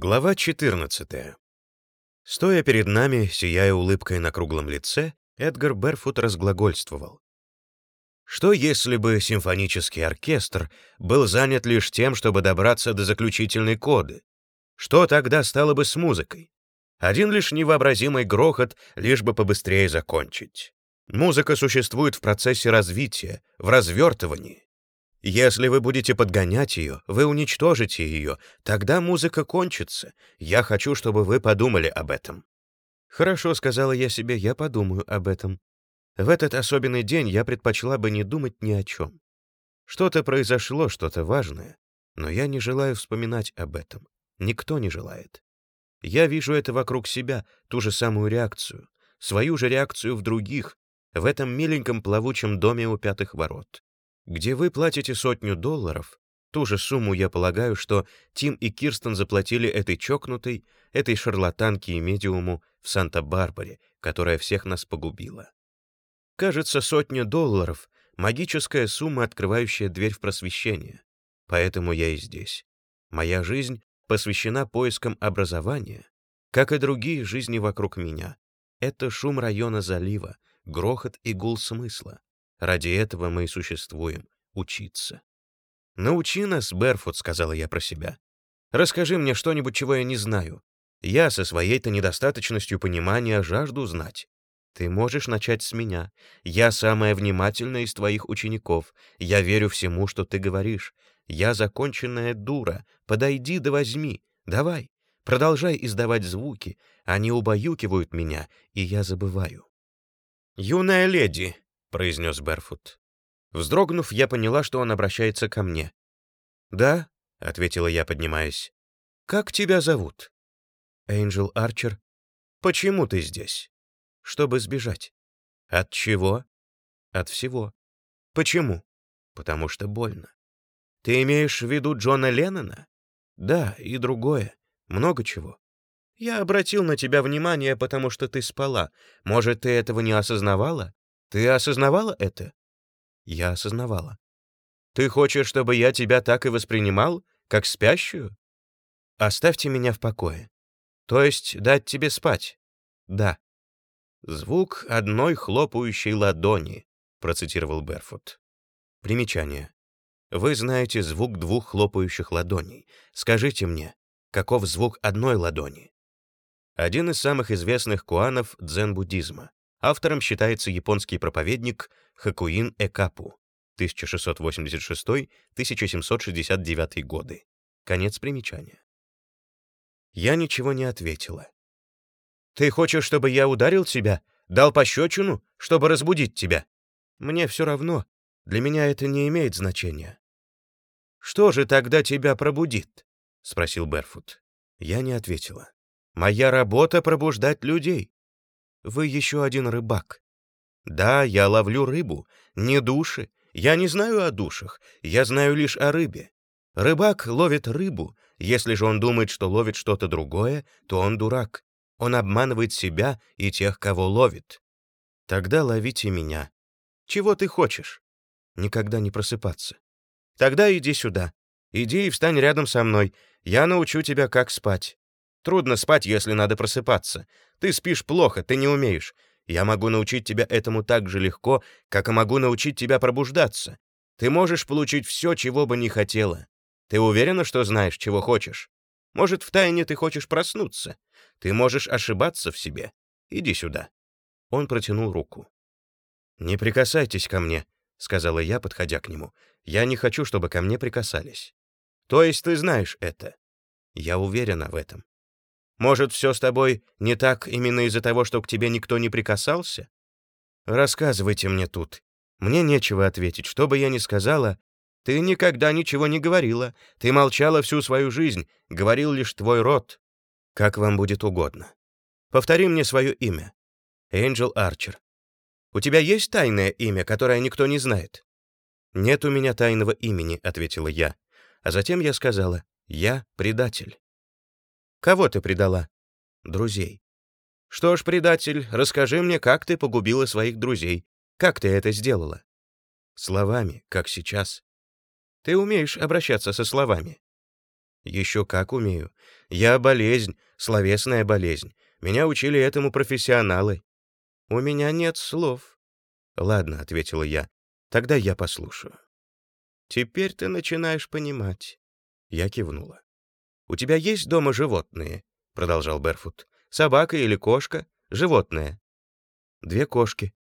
Глава 14. Стоя перед нами, сияя улыбкой на круглом лице, Эдгар Берфут разглагольствовал. Что если бы симфонический оркестр был занят лишь тем, чтобы добраться до заключительной коды? Что тогда стало бы с музыкой? Один лишь невообразимый грохот, лишь бы побыстрее закончить. Музыка существует в процессе развития, в развертывании. Если вы будете подгонять ее, вы уничтожите ее, тогда музыка кончится. Я хочу, чтобы вы подумали об этом». «Хорошо», — сказала я себе, — «я подумаю об этом». В этот особенный день я предпочла бы не думать ни о чем. Что-то произошло, что-то важное, но я не желаю вспоминать об этом. Никто не желает. Я вижу это вокруг себя, ту же самую реакцию, свою же реакцию в других, в этом миленьком плавучем доме у пятых ворот где вы платите сотню долларов, ту же сумму, я полагаю, что Тим и Кирстен заплатили этой чокнутой, этой шарлатанке и медиуму в Санта-Барбаре, которая всех нас погубила. Кажется, сотня долларов — магическая сумма, открывающая дверь в просвещение. Поэтому я и здесь. Моя жизнь посвящена поискам образования, как и другие жизни вокруг меня. Это шум района залива, грохот и гул смысла. Ради этого мы и существуем — учиться. «Научи нас, Берфут», — сказала я про себя. «Расскажи мне что-нибудь, чего я не знаю. Я со своей-то недостаточностью понимания жажду знать. Ты можешь начать с меня. Я самая внимательная из твоих учеников. Я верю всему, что ты говоришь. Я законченная дура. Подойди да возьми. Давай. Продолжай издавать звуки. Они убаюкивают меня, и я забываю. «Юная леди», — произнес Берфут. Вздрогнув, я поняла, что он обращается ко мне. «Да», — ответила я, поднимаясь. «Как тебя зовут?» «Энджел Арчер». «Почему ты здесь?» «Чтобы сбежать». «От чего?» «От всего». «Почему?» «Потому что больно». «Ты имеешь в виду Джона Леннона?» «Да, и другое. Много чего». «Я обратил на тебя внимание, потому что ты спала. Может, ты этого не осознавала?» Ты осознавала это? Я осознавала. Ты хочешь, чтобы я тебя так и воспринимал, как спящую? Оставьте меня в покое. То есть дать тебе спать? Да. Звук одной хлопающей ладони, процитировал Берфут. Примечание. Вы знаете звук двух хлопающих ладоней. Скажите мне, каков звук одной ладони? Один из самых известных куанов дзен-буддизма. Автором считается японский проповедник Хакуин Экапу 1686-1769 годы. Конец примечания. Я ничего не ответила. «Ты хочешь, чтобы я ударил тебя? Дал пощечину, чтобы разбудить тебя? Мне все равно. Для меня это не имеет значения». «Что же тогда тебя пробудит?» — спросил Берфут. Я не ответила. «Моя работа — пробуждать людей. Вы еще один рыбак. Да, я ловлю рыбу, не души. Я не знаю о душах, я знаю лишь о рыбе. Рыбак ловит рыбу. Если же он думает, что ловит что-то другое, то он дурак. Он обманывает себя и тех, кого ловит. Тогда ловите меня. Чего ты хочешь? Никогда не просыпаться. Тогда иди сюда. Иди и встань рядом со мной. Я научу тебя, как спать. Трудно спать, если надо просыпаться. Ты спишь плохо, ты не умеешь. Я могу научить тебя этому так же легко, как и могу научить тебя пробуждаться. Ты можешь получить все, чего бы не хотела. Ты уверена, что знаешь, чего хочешь? Может, втайне ты хочешь проснуться? Ты можешь ошибаться в себе. Иди сюда». Он протянул руку. «Не прикасайтесь ко мне», — сказала я, подходя к нему. «Я не хочу, чтобы ко мне прикасались». «То есть ты знаешь это?» «Я уверена в этом». Может, все с тобой не так именно из-за того, что к тебе никто не прикасался? Рассказывайте мне тут. Мне нечего ответить. Что бы я ни сказала, ты никогда ничего не говорила. Ты молчала всю свою жизнь, говорил лишь твой род. Как вам будет угодно. Повтори мне свое имя. Энджел Арчер. У тебя есть тайное имя, которое никто не знает? Нет у меня тайного имени, ответила я. А затем я сказала: "Я предатель". Кого ты предала? Друзей. Что ж, предатель, расскажи мне, как ты погубила своих друзей. Как ты это сделала? Словами, как сейчас. Ты умеешь обращаться со словами. Еще как умею. Я болезнь, словесная болезнь. Меня учили этому профессионалы. У меня нет слов. Ладно, ответила я. Тогда я послушаю. Теперь ты начинаешь понимать. Я кивнула. У тебя есть дома животные? продолжал Берфут. Собака или кошка? Животное. Две кошки.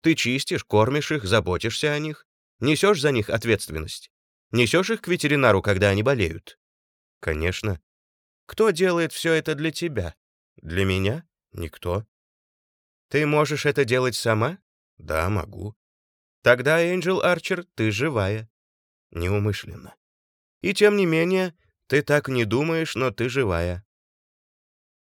Ты чистишь, кормишь их, заботишься о них, несешь за них ответственность. Несешь их к ветеринару, когда они болеют. Конечно. Кто делает все это для тебя? Для меня? Никто. Ты можешь это делать сама? Да, могу. Тогда, Энджел Арчер, ты живая. Неумышленно. И тем не менее, ты так не думаешь, но ты живая.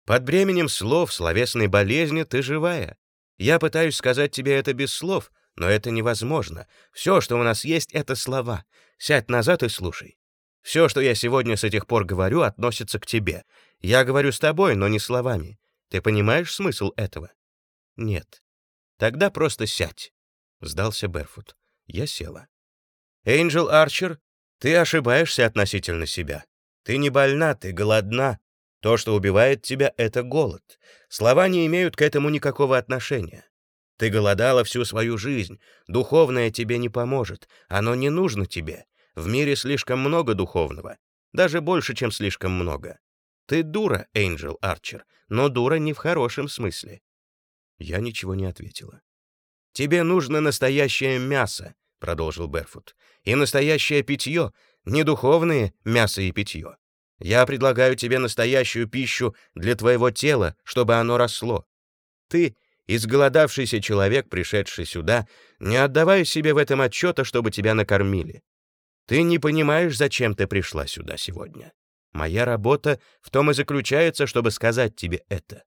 Под бременем слов, словесной болезни ты живая. Я пытаюсь сказать тебе это без слов, но это невозможно. Все, что у нас есть, — это слова. Сядь назад и слушай. Все, что я сегодня с этих пор говорю, относится к тебе. Я говорю с тобой, но не словами. Ты понимаешь смысл этого? Нет. Тогда просто сядь. Сдался Берфут. Я села. Энджел Арчер, ты ошибаешься относительно себя. Ты не больна, ты голодна. То, что убивает тебя, — это голод. Слова не имеют к этому никакого отношения. Ты голодала всю свою жизнь. Духовное тебе не поможет. Оно не нужно тебе. В мире слишком много духовного. Даже больше, чем слишком много. Ты дура, Энджел Арчер, но дура не в хорошем смысле. Я ничего не ответила. «Тебе нужно настоящее мясо», — продолжил Берфут, «и настоящее питье, не духовное мясо и питье. Я предлагаю тебе настоящую пищу для твоего тела, чтобы оно росло. Ты, изголодавшийся человек, пришедший сюда, не отдавая себе в этом отчета, чтобы тебя накормили. Ты не понимаешь, зачем ты пришла сюда сегодня. Моя работа в том и заключается, чтобы сказать тебе это.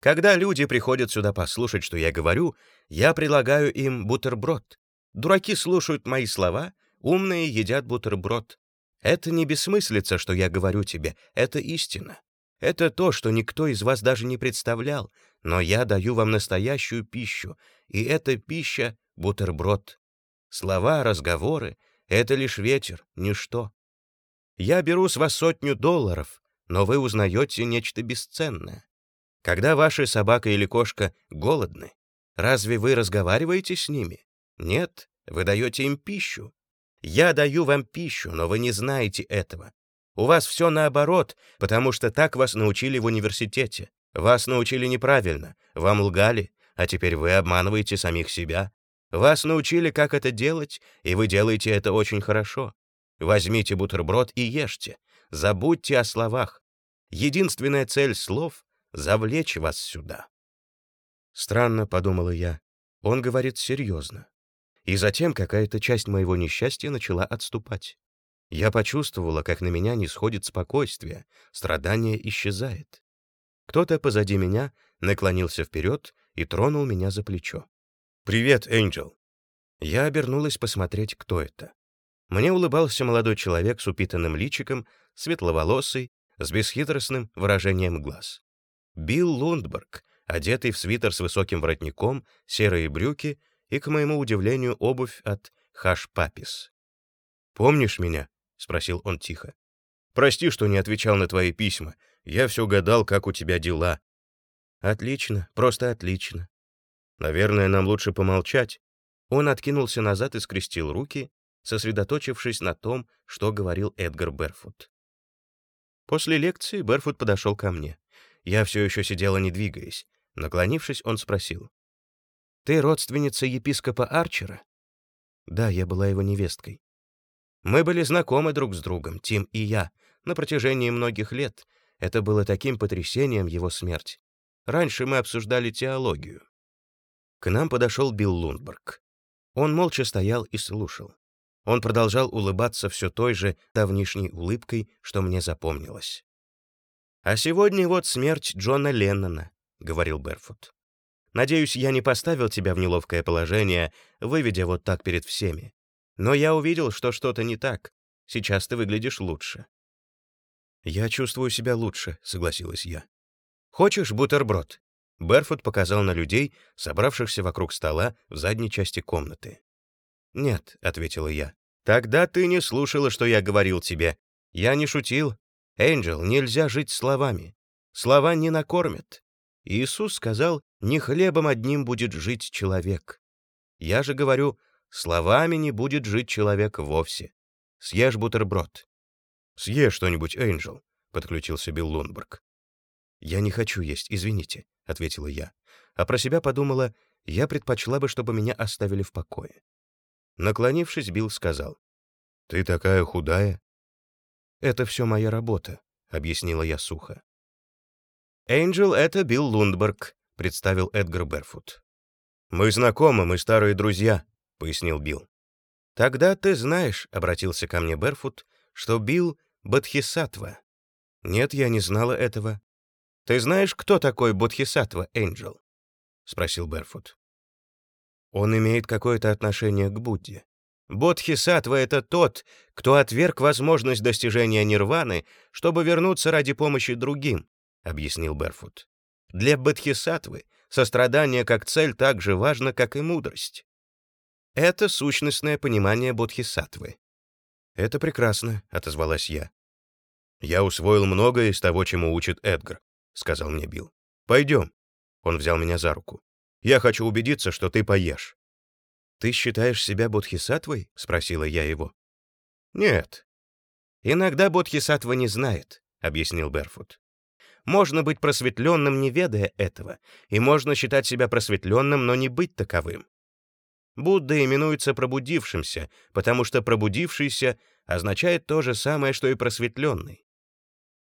Когда люди приходят сюда послушать, что я говорю, я предлагаю им бутерброд. Дураки слушают мои слова, умные едят бутерброд. Это не бессмыслица, что я говорю тебе, это истина. Это то, что никто из вас даже не представлял, но я даю вам настоящую пищу, и эта пища — бутерброд. Слова, разговоры — это лишь ветер, ничто. Я беру с вас сотню долларов, но вы узнаете нечто бесценное. Когда ваша собака или кошка голодны, разве вы разговариваете с ними? Нет, вы даете им пищу. Я даю вам пищу, но вы не знаете этого. У вас все наоборот, потому что так вас научили в университете. Вас научили неправильно, вам лгали, а теперь вы обманываете самих себя. Вас научили, как это делать, и вы делаете это очень хорошо. Возьмите бутерброд и ешьте. Забудьте о словах. Единственная цель слов — завлечь вас сюда. Странно, — подумала я, — он говорит серьезно. И затем какая-то часть моего несчастья начала отступать. Я почувствовала, как на меня не сходит спокойствие, страдание исчезает. Кто-то позади меня наклонился вперед и тронул меня за плечо. «Привет, Энджел!» Я обернулась посмотреть, кто это. Мне улыбался молодой человек с упитанным личиком, светловолосый, с бесхитростным выражением глаз. Билл Лундберг, одетый в свитер с высоким воротником, серые брюки и, к моему удивлению, обувь от Хаш Папис. «Помнишь меня?» — спросил он тихо. «Прости, что не отвечал на твои письма. Я все гадал, как у тебя дела». «Отлично, просто отлично. Наверное, нам лучше помолчать». Он откинулся назад и скрестил руки, сосредоточившись на том, что говорил Эдгар Берфут. После лекции Берфут подошел ко мне. Я все еще сидела, не двигаясь. Наклонившись, он спросил. Ты родственница епископа Арчера? Да, я была его невесткой. Мы были знакомы друг с другом, Тим и я, на протяжении многих лет. Это было таким потрясением его смерть. Раньше мы обсуждали теологию. К нам подошел Билл Лундберг. Он молча стоял и слушал. Он продолжал улыбаться все той же давнишней улыбкой, что мне запомнилось. «А сегодня вот смерть Джона Леннона», — говорил Берфут. Надеюсь, я не поставил тебя в неловкое положение, выведя вот так перед всеми. Но я увидел, что что-то не так. Сейчас ты выглядишь лучше». «Я чувствую себя лучше», — согласилась я. «Хочешь бутерброд?» Берфут показал на людей, собравшихся вокруг стола в задней части комнаты. «Нет», — ответила я. «Тогда ты не слушала, что я говорил тебе. Я не шутил. Энджел, нельзя жить словами. Слова не накормят. Иисус сказал, не хлебом одним будет жить человек. Я же говорю, словами не будет жить человек вовсе. Съешь бутерброд. Съешь что-нибудь, Энджел, подключился Билл Лунберг. Я не хочу есть, извините, ответила я, а про себя подумала, я предпочла бы, чтобы меня оставили в покое. Наклонившись, Билл сказал: "Ты такая худая". "Это все моя работа", объяснила я сухо. «Энджел — это Билл Лундберг», — представил Эдгар Берфут. «Мы знакомы, мы старые друзья», — пояснил Билл. «Тогда ты знаешь», — обратился ко мне Берфут, «что Билл — Бодхисаттва». «Нет, я не знала этого». «Ты знаешь, кто такой Бодхисаттва, Энджел?» — спросил Берфут. «Он имеет какое-то отношение к Будде. Бодхисаттва — это тот, кто отверг возможность достижения нирваны, чтобы вернуться ради помощи другим, — объяснил Берфут. «Для Бодхисаттвы сострадание как цель так же важно, как и мудрость. Это сущностное понимание Бодхисаттвы». «Это прекрасно», — отозвалась я. «Я усвоил многое из того, чему учит Эдгар», — сказал мне Билл. «Пойдем». Он взял меня за руку. «Я хочу убедиться, что ты поешь». «Ты считаешь себя Бодхисаттвой?» — спросила я его. «Нет». «Иногда Бодхисаттва не знает», — объяснил Берфут. Можно быть просветленным, не ведая этого, и можно считать себя просветленным, но не быть таковым. Будда именуется пробудившимся, потому что пробудившийся означает то же самое, что и просветленный.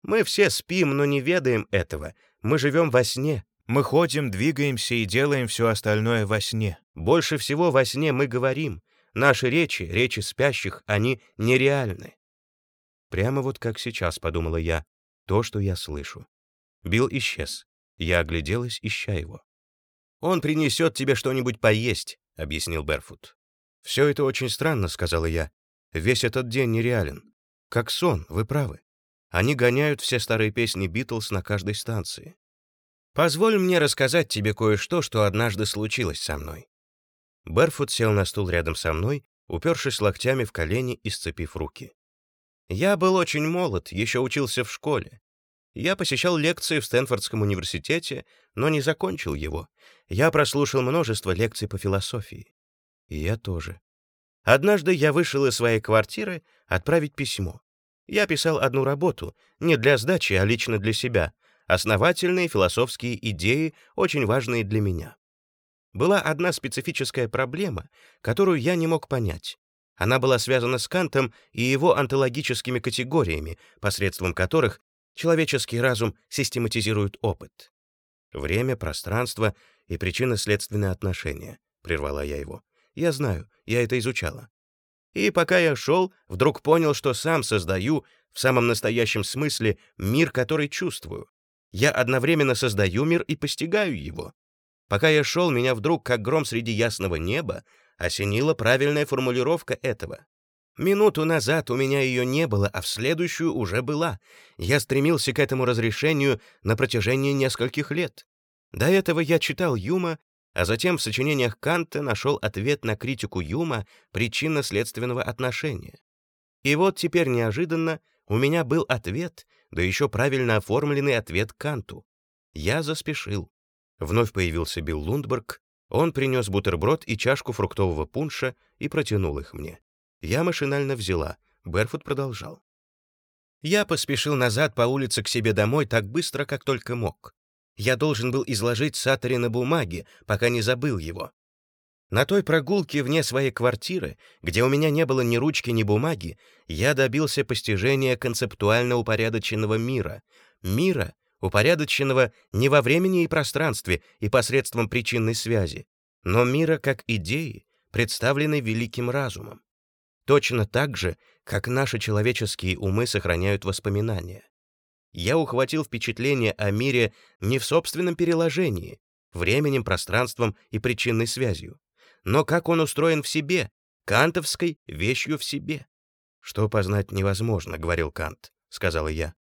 Мы все спим, но не ведаем этого. Мы живем во сне. Мы ходим, двигаемся и делаем все остальное во сне. Больше всего во сне мы говорим. Наши речи, речи спящих, они нереальны. Прямо вот как сейчас, подумала я, то, что я слышу. Билл исчез. Я огляделась, ища его. «Он принесет тебе что-нибудь поесть», — объяснил Берфут. «Все это очень странно», — сказала я. «Весь этот день нереален. Как сон, вы правы. Они гоняют все старые песни Битлз на каждой станции. Позволь мне рассказать тебе кое-что, что однажды случилось со мной». Берфут сел на стул рядом со мной, упершись локтями в колени и сцепив руки. «Я был очень молод, еще учился в школе. Я посещал лекции в Стэнфордском университете, но не закончил его. Я прослушал множество лекций по философии. И я тоже. Однажды я вышел из своей квартиры отправить письмо. Я писал одну работу, не для сдачи, а лично для себя. Основательные философские идеи, очень важные для меня. Была одна специфическая проблема, которую я не мог понять. Она была связана с Кантом и его онтологическими категориями, посредством которых Человеческий разум систематизирует опыт. Время, пространство и причинно-следственные отношения, прервала я его. Я знаю, я это изучала. И пока я шел, вдруг понял, что сам создаю в самом настоящем смысле мир, который чувствую. Я одновременно создаю мир и постигаю его. Пока я шел, меня вдруг, как гром среди ясного неба, осенила правильная формулировка этого. Минуту назад у меня ее не было, а в следующую уже была. Я стремился к этому разрешению на протяжении нескольких лет. До этого я читал Юма, а затем в сочинениях Канта нашел ответ на критику Юма причинно-следственного отношения. И вот теперь неожиданно у меня был ответ, да еще правильно оформленный ответ Канту. Я заспешил. Вновь появился Билл Лундберг. Он принес бутерброд и чашку фруктового пунша и протянул их мне. Я машинально взяла. Берфут продолжал. Я поспешил назад по улице к себе домой так быстро, как только мог. Я должен был изложить Сатори на бумаге, пока не забыл его. На той прогулке вне своей квартиры, где у меня не было ни ручки, ни бумаги, я добился постижения концептуально упорядоченного мира. Мира, упорядоченного не во времени и пространстве и посредством причинной связи, но мира как идеи, представленной великим разумом. Точно так же, как наши человеческие умы сохраняют воспоминания. Я ухватил впечатление о мире не в собственном переложении, временем, пространством и причинной связью, но как он устроен в себе, кантовской вещью в себе. «Что познать невозможно», — говорил Кант, — сказала я.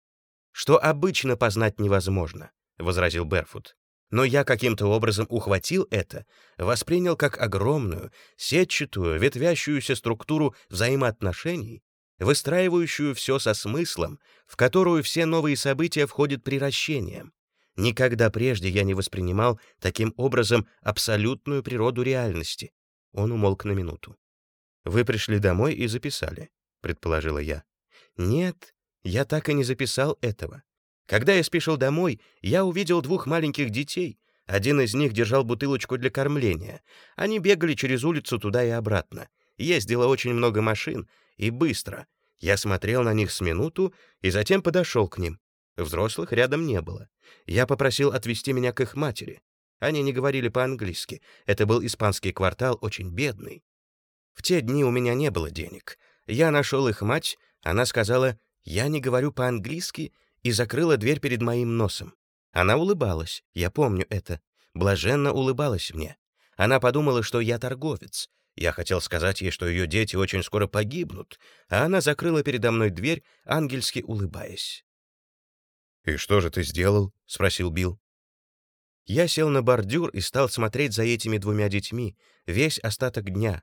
«Что обычно познать невозможно», — возразил Берфут но я каким-то образом ухватил это, воспринял как огромную, сетчатую, ветвящуюся структуру взаимоотношений выстраивающую все со смыслом, в которую все новые события входят приращением. Никогда прежде я не воспринимал таким образом абсолютную природу реальности. Он умолк на минуту. «Вы пришли домой и записали», — предположила я. «Нет, я так и не записал этого. Когда я спешил домой, я увидел двух маленьких детей. Один из них держал бутылочку для кормления. Они бегали через улицу туда и обратно. Ездило очень много машин, и быстро. Я смотрел на них с минуту и затем подошел к ним. Взрослых рядом не было. Я попросил отвезти меня к их матери. Они не говорили по-английски. Это был испанский квартал, очень бедный. В те дни у меня не было денег. Я нашел их мать, она сказала «Я не говорю по-английски» и закрыла дверь перед моим носом. Она улыбалась, я помню это. Блаженно улыбалась мне. Она подумала, что я торговец. Я хотел сказать ей, что ее дети очень скоро погибнут, а она закрыла передо мной дверь, ангельски улыбаясь. «И что же ты сделал?» — спросил Билл. Я сел на бордюр и стал смотреть за этими двумя детьми весь остаток дня,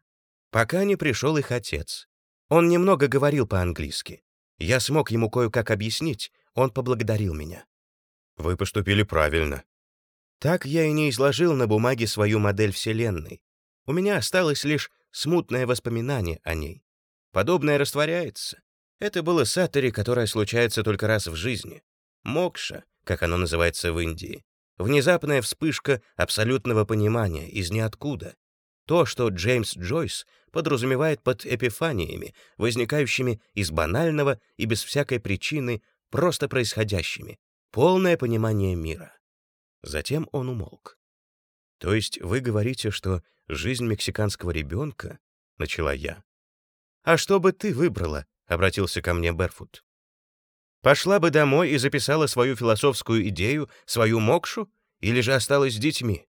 пока не пришел их отец. Он немного говорил по-английски. Я смог ему кое-как объяснить, он поблагодарил меня. «Вы поступили правильно». Так я и не изложил на бумаге свою модель Вселенной. У меня осталось лишь смутное воспоминание о ней. Подобное растворяется. Это было сатори, которое случается только раз в жизни. Мокша, как оно называется в Индии. Внезапная вспышка абсолютного понимания из ниоткуда. То, что Джеймс Джойс подразумевает под эпифаниями, возникающими из банального и без всякой причины, просто происходящими. Полное понимание мира. Затем он умолк. «То есть вы говорите, что жизнь мексиканского ребенка?» — начала я. «А что бы ты выбрала?» — обратился ко мне Берфут. «Пошла бы домой и записала свою философскую идею, свою мокшу, или же осталась с детьми?»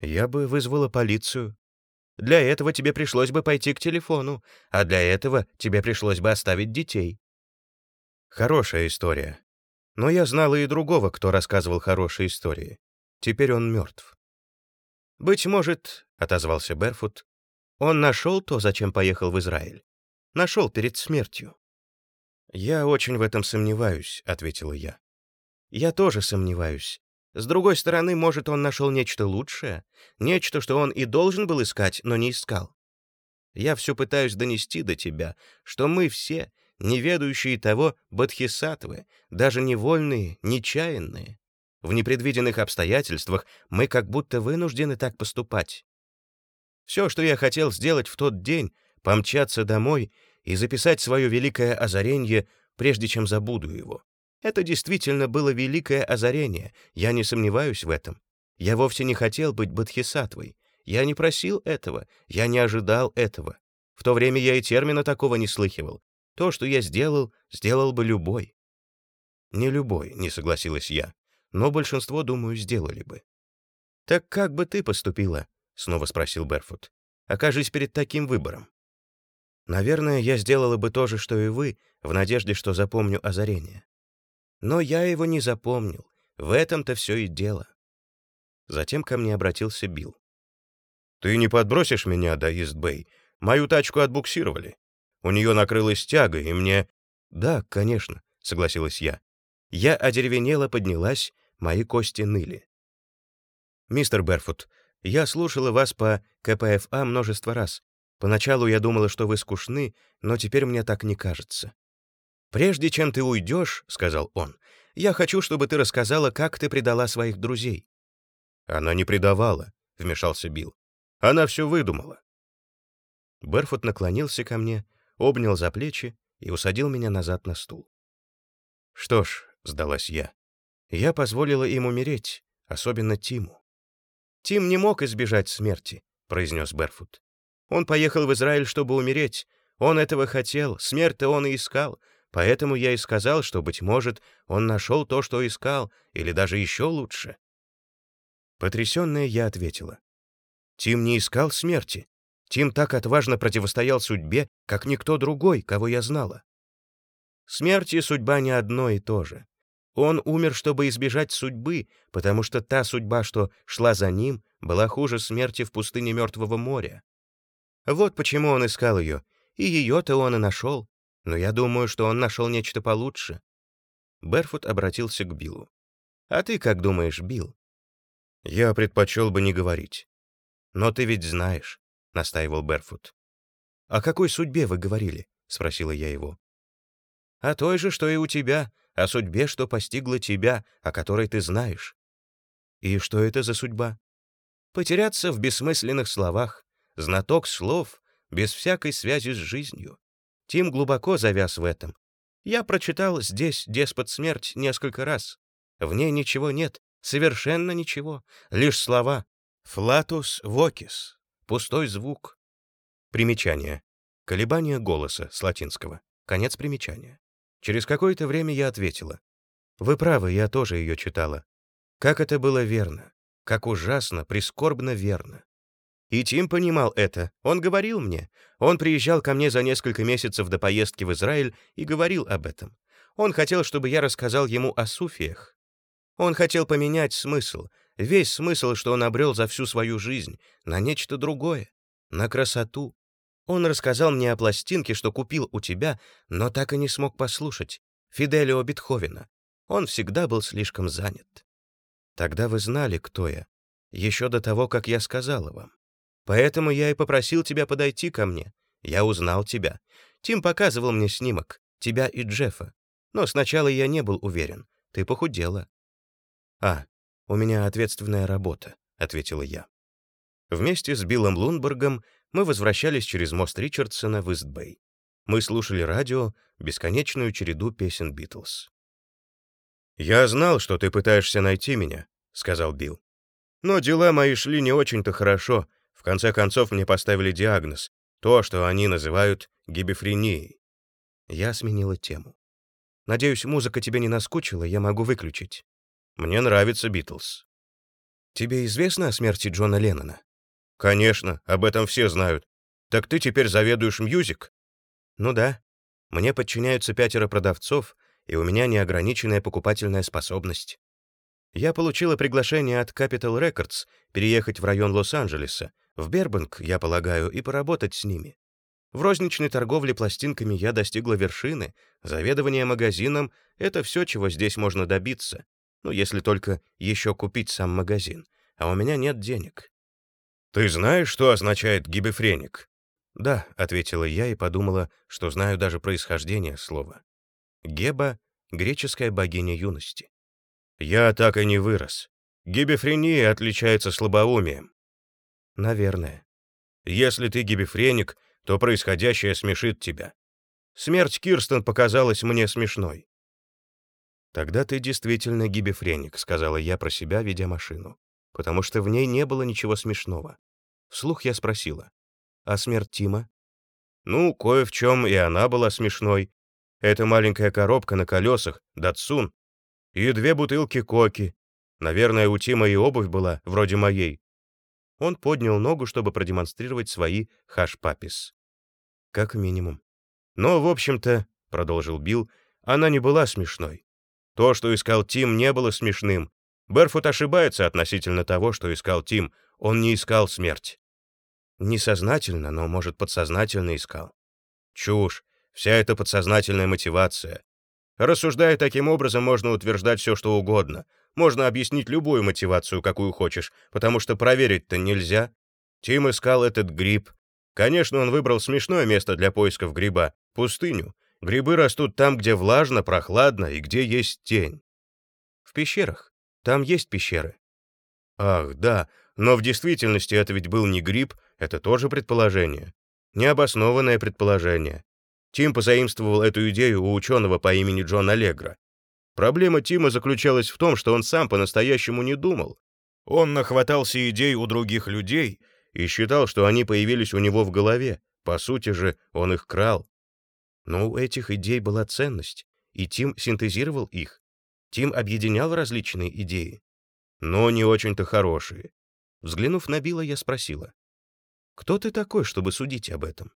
«Я бы вызвала полицию», для этого тебе пришлось бы пойти к телефону, а для этого тебе пришлось бы оставить детей. Хорошая история. Но я знала и другого, кто рассказывал хорошие истории. Теперь он мертв. «Быть может», — отозвался Берфут, — «он нашел то, зачем поехал в Израиль. Нашел перед смертью». «Я очень в этом сомневаюсь», — ответила я. «Я тоже сомневаюсь. С другой стороны, может, он нашел нечто лучшее, нечто, что он и должен был искать, но не искал. Я все пытаюсь донести до тебя, что мы все, не ведающие того, бодхисаттвы, даже невольные, нечаянные. В непредвиденных обстоятельствах мы как будто вынуждены так поступать. Все, что я хотел сделать в тот день, помчаться домой и записать свое великое озарение, прежде чем забуду его. Это действительно было великое озарение, я не сомневаюсь в этом. Я вовсе не хотел быть бодхисаттвой. Я не просил этого, я не ожидал этого. В то время я и термина такого не слыхивал. То, что я сделал, сделал бы любой. Не любой, не согласилась я, но большинство, думаю, сделали бы. Так как бы ты поступила? снова спросил Берфут. Окажись перед таким выбором. Наверное, я сделала бы то же, что и вы, в надежде, что запомню озарение. Но я его не запомнил. В этом-то все и дело. Затем ко мне обратился Билл. «Ты не подбросишь меня до Ист-Бэй? Мою тачку отбуксировали. У нее накрылась тяга, и мне...» «Да, конечно», — согласилась я. Я одеревенела, поднялась, мои кости ныли. «Мистер Берфут, я слушала вас по КПФА множество раз. Поначалу я думала, что вы скучны, но теперь мне так не кажется. «Прежде чем ты уйдешь, — сказал он, — я хочу, чтобы ты рассказала, как ты предала своих друзей». «Она не предавала», — вмешался Билл. «Она все выдумала». Берфут наклонился ко мне, обнял за плечи и усадил меня назад на стул. «Что ж», — сдалась я, — «я позволила им умереть, особенно Тиму». «Тим не мог избежать смерти», — произнес Берфут. «Он поехал в Израиль, чтобы умереть. Он этого хотел, смерть-то он и искал, Поэтому я и сказал, что, быть может, он нашел то, что искал, или даже еще лучше. Потрясенная я ответила. Тим не искал смерти. Тим так отважно противостоял судьбе, как никто другой, кого я знала. Смерть и судьба не одно и то же. Он умер, чтобы избежать судьбы, потому что та судьба, что шла за ним, была хуже смерти в пустыне Мертвого моря. Вот почему он искал ее, и ее-то он и нашел. Но я думаю, что он нашел нечто получше. Берфут обратился к Биллу. «А ты как думаешь, Билл?» «Я предпочел бы не говорить». «Но ты ведь знаешь», — настаивал Берфут. «О какой судьбе вы говорили?» — спросила я его. «О той же, что и у тебя, о судьбе, что постигла тебя, о которой ты знаешь». «И что это за судьба?» «Потеряться в бессмысленных словах, знаток слов, без всякой связи с жизнью. Тим глубоко завяз в этом, я прочитал здесь «Деспот смерть» несколько раз. В ней ничего нет, совершенно ничего, лишь слова «флатус вокис» — пустой звук. Примечание. Колебание голоса с латинского. Конец примечания. Через какое-то время я ответила. «Вы правы, я тоже ее читала. Как это было верно, как ужасно, прискорбно верно. И Тим понимал это. Он говорил мне. Он приезжал ко мне за несколько месяцев до поездки в Израиль и говорил об этом. Он хотел, чтобы я рассказал ему о суфиях. Он хотел поменять смысл, весь смысл, что он обрел за всю свою жизнь, на нечто другое, на красоту. Он рассказал мне о пластинке, что купил у тебя, но так и не смог послушать, Фиделио Бетховена. Он всегда был слишком занят. Тогда вы знали, кто я, еще до того, как я сказала вам. Поэтому я и попросил тебя подойти ко мне. Я узнал тебя. Тим показывал мне снимок, тебя и Джеффа. Но сначала я не был уверен. Ты похудела. А, у меня ответственная работа, ответила я. Вместе с Биллом Лунбергом мы возвращались через мост Ричардсона в Истбэй. Мы слушали радио, бесконечную череду песен Битлз. «Я знал, что ты пытаешься найти меня», — сказал Билл. «Но дела мои шли не очень-то хорошо, в конце концов, мне поставили диагноз — то, что они называют гибефренией. Я сменила тему. Надеюсь, музыка тебе не наскучила, я могу выключить. Мне нравится Битлз. Тебе известно о смерти Джона Леннона? Конечно, об этом все знают. Так ты теперь заведуешь мьюзик? Ну да. Мне подчиняются пятеро продавцов, и у меня неограниченная покупательная способность. Я получила приглашение от Capital Records переехать в район Лос-Анджелеса, в Бербанк, я полагаю, и поработать с ними. В розничной торговле пластинками я достигла вершины, заведование магазином — это все, чего здесь можно добиться, ну, если только еще купить сам магазин, а у меня нет денег. «Ты знаешь, что означает гибефреник?» «Да», — ответила я и подумала, что знаю даже происхождение слова. «Геба — греческая богиня юности». «Я так и не вырос. Гибефрения отличается слабоумием. Наверное. Если ты гибефреник, то происходящее смешит тебя. Смерть Кирстен показалась мне смешной. «Тогда ты действительно гибефреник», — сказала я про себя, ведя машину, потому что в ней не было ничего смешного. Вслух я спросила, «А смерть Тима?» «Ну, кое в чем и она была смешной. Это маленькая коробка на колесах, датсун, и две бутылки коки. Наверное, у Тима и обувь была, вроде моей. Он поднял ногу, чтобы продемонстрировать свои хаш-папис. Как минимум. Но, в общем-то, — продолжил Билл, — она не была смешной. То, что искал Тим, не было смешным. Берфут ошибается относительно того, что искал Тим. Он не искал смерть. Несознательно, но, может, подсознательно искал. Чушь. Вся эта подсознательная мотивация. Рассуждая таким образом, можно утверждать все, что угодно. Можно объяснить любую мотивацию, какую хочешь, потому что проверить-то нельзя. Тим искал этот гриб. Конечно, он выбрал смешное место для поисков гриба — пустыню. Грибы растут там, где влажно, прохладно и где есть тень. В пещерах. Там есть пещеры. Ах, да, но в действительности это ведь был не гриб, это тоже предположение. Необоснованное предположение. Тим позаимствовал эту идею у ученого по имени Джон Аллегро. Проблема Тима заключалась в том, что он сам по-настоящему не думал. Он нахватался идей у других людей и считал, что они появились у него в голове. По сути же, он их крал. Но у этих идей была ценность, и Тим синтезировал их. Тим объединял различные идеи, но не очень-то хорошие. Взглянув на Билла, я спросила, «Кто ты такой, чтобы судить об этом?»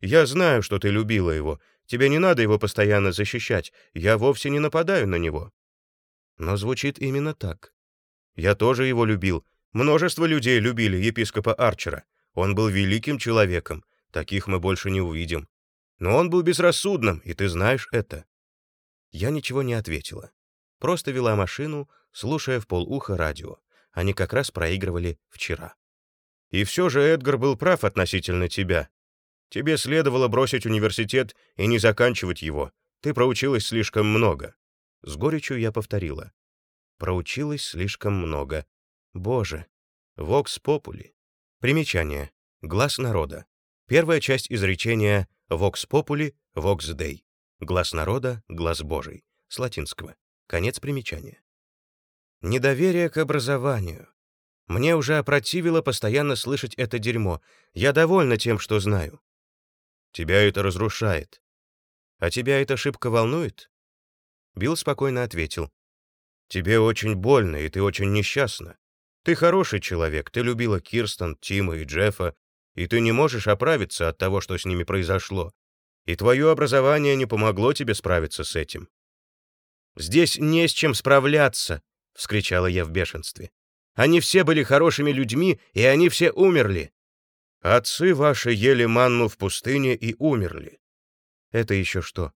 Я знаю, что ты любила его. Тебе не надо его постоянно защищать. Я вовсе не нападаю на него. Но звучит именно так. Я тоже его любил. Множество людей любили епископа Арчера. Он был великим человеком. Таких мы больше не увидим. Но он был безрассудным, и ты знаешь это». Я ничего не ответила. Просто вела машину, слушая в полуха радио. Они как раз проигрывали вчера. «И все же Эдгар был прав относительно тебя. Тебе следовало бросить университет и не заканчивать его. Ты проучилась слишком много». С горечью я повторила. «Проучилась слишком много. Боже! Вокс попули». Примечание. Глаз народа. Первая часть изречения «Vox populi, vox dei» — «Глаз народа, глаз Божий» с латинского. Конец примечания. Недоверие к образованию. Мне уже опротивило постоянно слышать это дерьмо. Я довольна тем, что знаю. Тебя это разрушает. А тебя эта ошибка волнует? Билл спокойно ответил. Тебе очень больно, и ты очень несчастна. Ты хороший человек, ты любила Кирстен, Тима и Джеффа, и ты не можешь оправиться от того, что с ними произошло. И твое образование не помогло тебе справиться с этим. «Здесь не с чем справляться!» — вскричала я в бешенстве. «Они все были хорошими людьми, и они все умерли!» «Отцы ваши ели манну в пустыне и умерли». «Это еще что?»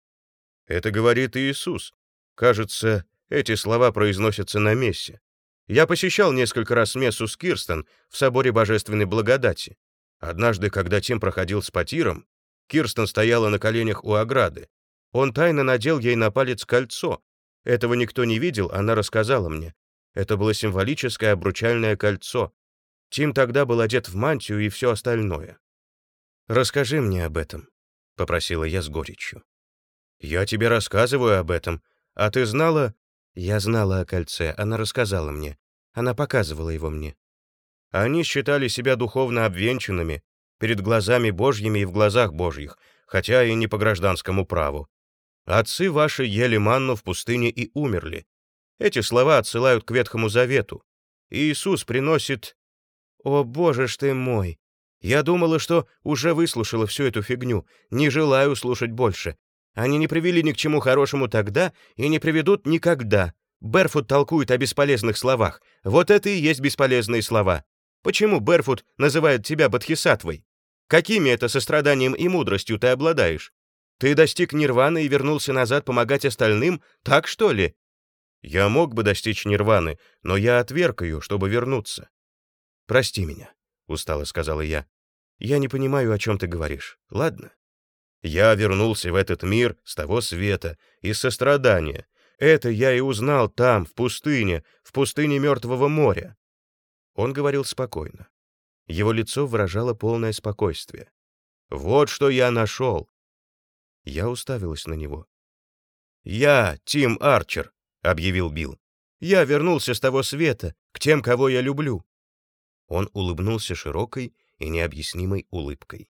«Это говорит Иисус. Кажется, эти слова произносятся на мессе. Я посещал несколько раз мессу с Кирстен в соборе Божественной Благодати. Однажды, когда Тим проходил с потиром, Кирстен стояла на коленях у ограды. Он тайно надел ей на палец кольцо. Этого никто не видел, она рассказала мне. Это было символическое обручальное кольцо. Тим тогда был одет в мантию и все остальное. «Расскажи мне об этом», — попросила я с горечью. «Я тебе рассказываю об этом. А ты знала...» «Я знала о кольце, она рассказала мне. Она показывала его мне. Они считали себя духовно обвенчанными перед глазами Божьими и в глазах Божьих, хотя и не по гражданскому праву. Отцы ваши ели манну в пустыне и умерли. Эти слова отсылают к Ветхому Завету. Иисус приносит... О, Боже ж ты мой! Я думала, что уже выслушала всю эту фигню, не желаю слушать больше. Они не привели ни к чему хорошему тогда и не приведут никогда. Берфуд толкует о бесполезных словах. Вот это и есть бесполезные слова. Почему Берфут называет тебя Бодхисаттвой? Какими это состраданием и мудростью ты обладаешь? Ты достиг нирваны и вернулся назад помогать остальным, так что ли? Я мог бы достичь нирваны, но я отверг ее, чтобы вернуться. Прости меня, устало сказала я. Я не понимаю, о чем ты говоришь. Ладно. Я вернулся в этот мир с того света, из сострадания. Это я и узнал там, в пустыне, в пустыне Мертвого моря. Он говорил спокойно. Его лицо выражало полное спокойствие. «Вот что я нашел!» Я уставилась на него. «Я Тим Арчер», — объявил Билл. «Я вернулся с того света, к тем, кого я люблю». Он улыбнулся широкой и необъяснимой улыбкой.